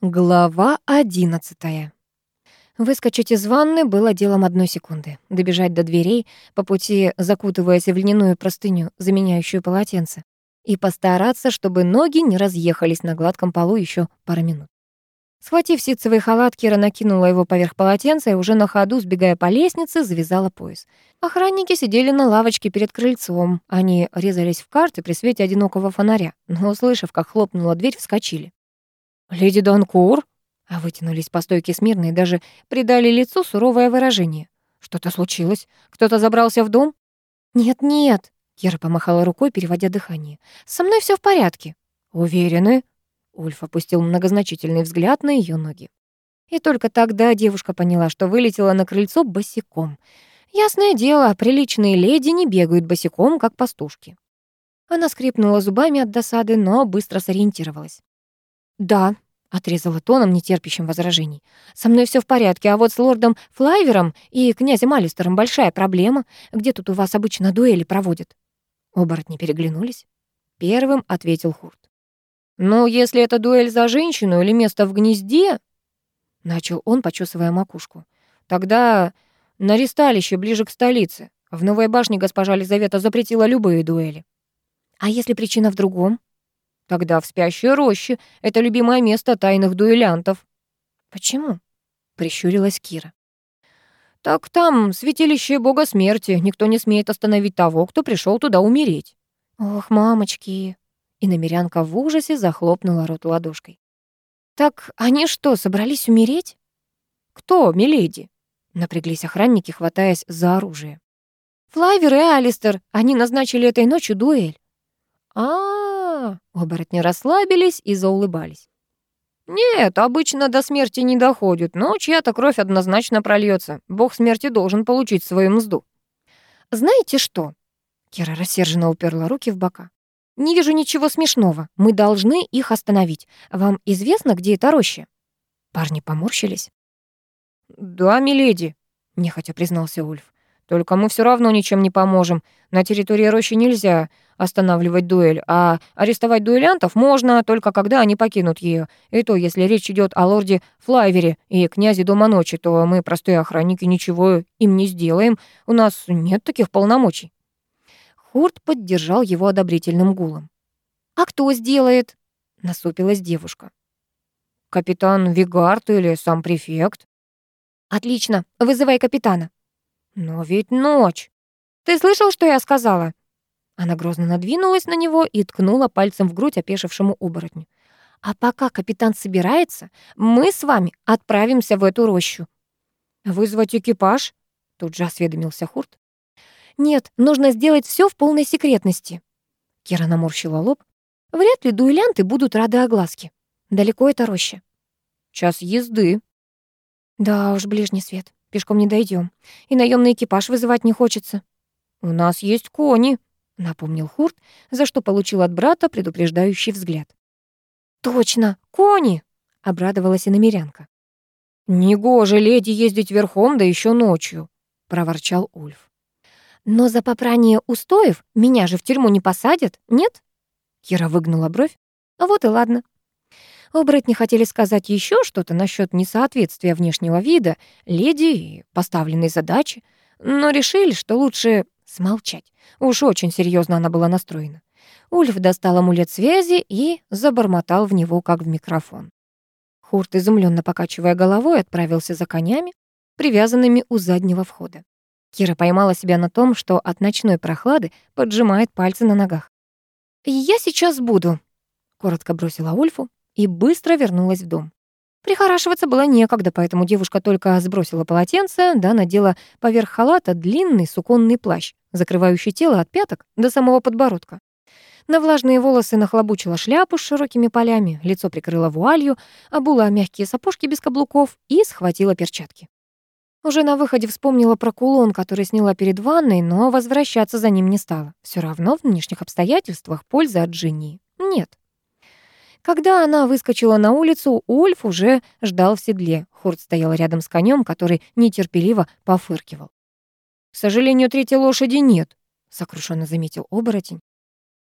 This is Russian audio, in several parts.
Глава одиннадцатая. Выскочить из ванны было делом одной секунды. Добежать до дверей, по пути закутываясь в льняную простыню, заменяющую полотенце. И постараться, чтобы ноги не разъехались на гладком полу еще пару минут. Схватив ситцевый халат, Кира накинула его поверх полотенца и уже на ходу, сбегая по лестнице, завязала пояс. Охранники сидели на лавочке перед крыльцом. Они резались в карты при свете одинокого фонаря, но, услышав, как хлопнула дверь, вскочили. «Леди Данкур?» А вытянулись по стойке смирно и даже придали лицу суровое выражение. «Что-то случилось? Кто-то забрался в дом?» «Нет-нет», — Кира помахала рукой, переводя дыхание. «Со мной все в порядке». «Уверены?» Ульф опустил многозначительный взгляд на ее ноги. И только тогда девушка поняла, что вылетела на крыльцо босиком. Ясное дело, приличные леди не бегают босиком, как пастушки. Она скрипнула зубами от досады, но быстро сориентировалась. «Да», — отрезала тоном, нетерпящим возражений. «Со мной все в порядке, а вот с лордом Флайвером и князем Алистером большая проблема. Где тут у вас обычно дуэли проводят?» Оборотни переглянулись. Первым ответил Хурт. «Ну, если это дуэль за женщину или место в гнезде...» Начал он, почесывая макушку. «Тогда на ристалище ближе к столице. В Новой башне госпожа Лизавета запретила любые дуэли». «А если причина в другом?» Тогда в спящей роще — это любимое место тайных дуэлянтов. Почему? Прищурилась Кира. Так там святилище бога смерти. Никто не смеет остановить того, кто пришел туда умереть. Ох, мамочки. И намерянка в ужасе захлопнула рот ладошкой. Так они что, собрались умереть? Кто, миледи? Напряглись охранники, хватаясь за оружие. Флайвер и Алистер, они назначили этой ночью дуэль. А, -а, -а Оборотни расслабились и заулыбались. «Нет, обычно до смерти не доходит, но чья-то кровь однозначно прольется. Бог смерти должен получить свою мзду». «Знаете что?» Кира рассерженно уперла руки в бока. «Не вижу ничего смешного. Мы должны их остановить. Вам известно, где эта роща?» Парни поморщились. «Да, миледи», — нехотя признался Ульф. «Только мы все равно ничем не поможем. На территории рощи нельзя останавливать дуэль, а арестовать дуэлянтов можно только когда они покинут ее. И то, если речь идет о лорде Флайвере и князе Дома Ночи, то мы, простые охранники, ничего им не сделаем. У нас нет таких полномочий». Хурт поддержал его одобрительным гулом. «А кто сделает?» — насупилась девушка. «Капитан Вигард или сам префект?» «Отлично, вызывай капитана». «Но ведь ночь!» «Ты слышал, что я сказала?» Она грозно надвинулась на него и ткнула пальцем в грудь опешившему оборотню. «А пока капитан собирается, мы с вами отправимся в эту рощу». «Вызвать экипаж?» — тут же осведомился Хурт. «Нет, нужно сделать все в полной секретности». Кира наморщила лоб. «Вряд ли дуэлянты будут рады огласке. Далеко эта роща?» «Час езды». «Да уж, ближний свет. Пешком не дойдем. И наемный экипаж вызывать не хочется». «У нас есть кони», напомнил Хурт, за что получил от брата предупреждающий взгляд. «Точно, кони!» — обрадовалась и намерянка. «Негоже леди ездить верхом, да еще ночью», — проворчал Ульф. «Но за попрание устоев меня же в тюрьму не посадят, нет?» Кира выгнула бровь. А вот и ладно. Оборотни хотели сказать еще что-то насчет несоответствия внешнего вида леди и поставленной задачи, но решили, что лучше смолчать. Уж очень серьезно она была настроена. Ульф достал амулет связи и забормотал в него, как в микрофон. Хурт, изумленно покачивая головой, отправился за конями, привязанными у заднего входа. Кира поймала себя на том, что от ночной прохлады поджимает пальцы на ногах. «Я сейчас буду», — коротко бросила Ульфу и быстро вернулась в дом. Прихорашиваться было некогда, поэтому девушка только сбросила полотенце, да надела поверх халата длинный суконный плащ, закрывающий тело от пяток до самого подбородка. На влажные волосы нахлобучила шляпу с широкими полями, лицо прикрыла вуалью, обула мягкие сапожки без каблуков и схватила перчатки. Уже на выходе вспомнила про кулон, который сняла перед ванной, но возвращаться за ним не стала. Все равно в нынешних обстоятельствах пользы от Джинни нет. Когда она выскочила на улицу, Ульф уже ждал в седле. Хурт стоял рядом с конем, который нетерпеливо пофыркивал. «К сожалению, третьей лошади нет», — сокрушенно заметил оборотень.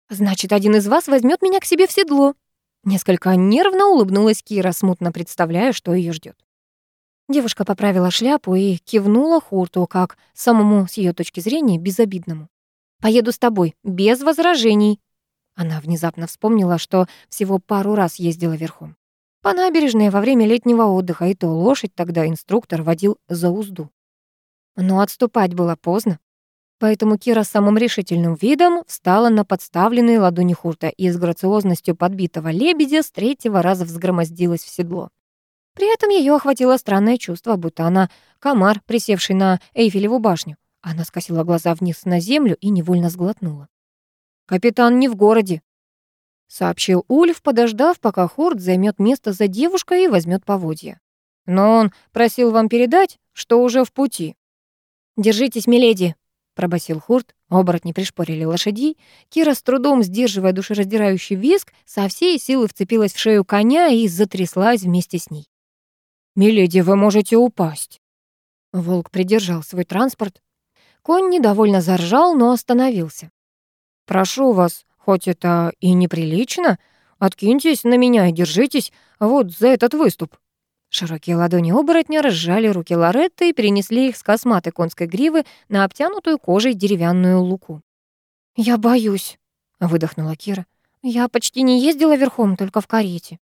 «Значит, один из вас возьмет меня к себе в седло», — Несколько нервно улыбнулась Кира, смутно представляя, что ее ждет. Девушка поправила шляпу и кивнула Хурту, как самому, с ее точки зрения, безобидному. «Поеду с тобой, без возражений». Она внезапно вспомнила, что всего пару раз ездила верхом. По набережной во время летнего отдыха, и то лошадь тогда инструктор водил за узду. Но отступать было поздно. Поэтому Кира самым решительным видом встала на подставленные ладони Хурта и с грациозностью подбитого лебедя с третьего раза взгромоздилась в седло. При этом ее охватило странное чувство, будто она комар, присевший на Эйфелеву башню. Она скосила глаза вниз на землю и невольно сглотнула. «Капитан не в городе», — сообщил Ульф, подождав, пока Хорд займет место за девушкой и возьмет поводья. «Но он просил вам передать, что уже в пути». «Держитесь, миледи», пробасил Хурт. Оборотни пришпорили лошадей. Кира, с трудом сдерживая душераздирающий визг, со всей силы вцепилась в шею коня и затряслась вместе с ней. «Миледи, вы можете упасть». Волк придержал свой транспорт. Конь недовольно заржал, но остановился. «Прошу вас, хоть это и неприлично, откиньтесь на меня и держитесь вот за этот выступ». Широкие ладони оборотня разжали руки Лоретты и перенесли их с косматой конской гривы на обтянутую кожей деревянную луку. «Я боюсь», — выдохнула Кира. «Я почти не ездила верхом, только в карете».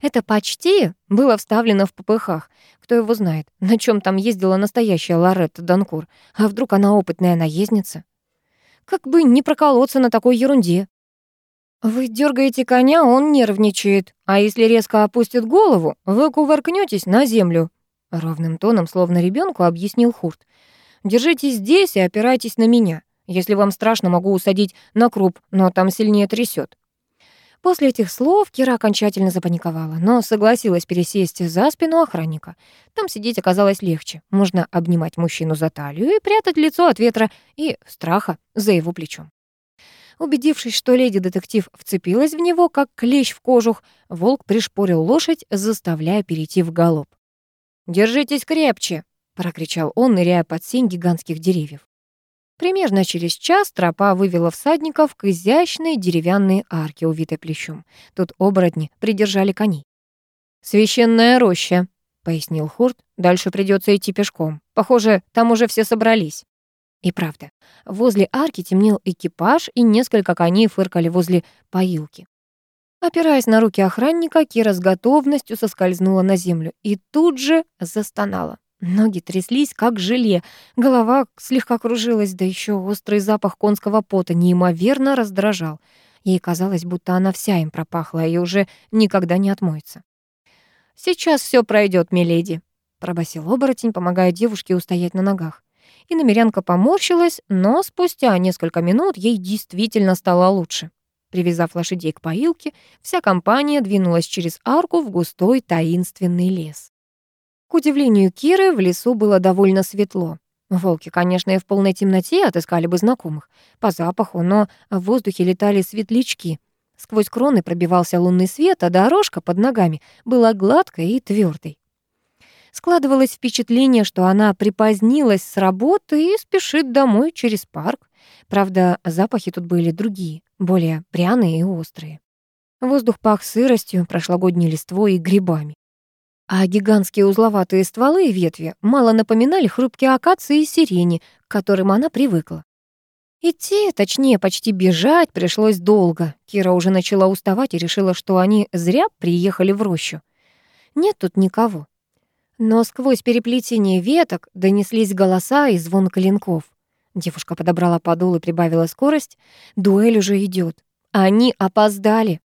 Это «почти» было вставлено в попыхах. Кто его знает, на чем там ездила настоящая Лоретта Данкур, а вдруг она опытная наездница? Как бы не проколоться на такой ерунде. Вы дергаете коня, он нервничает, а если резко опустит голову, вы кувыркнетесь на землю. Ровным тоном, словно ребенку, объяснил Хурт. Держитесь здесь и опирайтесь на меня. Если вам страшно, могу усадить на круп, но там сильнее трясет. После этих слов Кира окончательно запаниковала, но согласилась пересесть за спину охранника. Там сидеть оказалось легче. Можно обнимать мужчину за талию и прятать лицо от ветра и страха за его плечом. Убедившись, что леди-детектив вцепилась в него, как клещ в кожух, волк пришпорил лошадь, заставляя перейти в галоп. «Держитесь крепче!» — прокричал он, ныряя под сень гигантских деревьев. Примерно через час тропа вывела всадников к изящной деревянной арке, увитой плещом. Тут оборотни придержали коней. «Священная роща», — пояснил Хурт. «Дальше придется идти пешком. Похоже, там уже все собрались». И правда, возле арки темнел экипаж, и несколько коней фыркали возле поилки. Опираясь на руки охранника, Кира с готовностью соскользнула на землю и тут же застонала. Ноги тряслись, как желе, голова слегка кружилась, да еще острый запах конского пота неимоверно раздражал. Ей казалось, будто она вся им пропахла и уже никогда не отмоется. «Сейчас все пройдет, миледи», — пробасил оборотень, помогая девушке устоять на ногах и намерянка поморщилась, но спустя несколько минут ей действительно стало лучше. Привязав лошадей к поилке, вся компания двинулась через арку в густой таинственный лес. К удивлению Киры, в лесу было довольно светло. Волки, конечно, и в полной темноте отыскали бы знакомых по запаху, но в воздухе летали светлячки. Сквозь кроны пробивался лунный свет, а дорожка под ногами была гладкой и твердой. Складывалось впечатление, что она припозднилась с работы и спешит домой через парк. Правда, запахи тут были другие, более пряные и острые. Воздух пах сыростью, прошлогодней листвой и грибами. А гигантские узловатые стволы и ветви мало напоминали хрупкие акации и сирени, к которым она привыкла. Идти, точнее, почти бежать пришлось долго. Кира уже начала уставать и решила, что они зря приехали в рощу. Нет тут никого. Но сквозь переплетение веток донеслись голоса и звон клинков. Девушка подобрала подол и прибавила скорость. Дуэль уже идет. Они опоздали.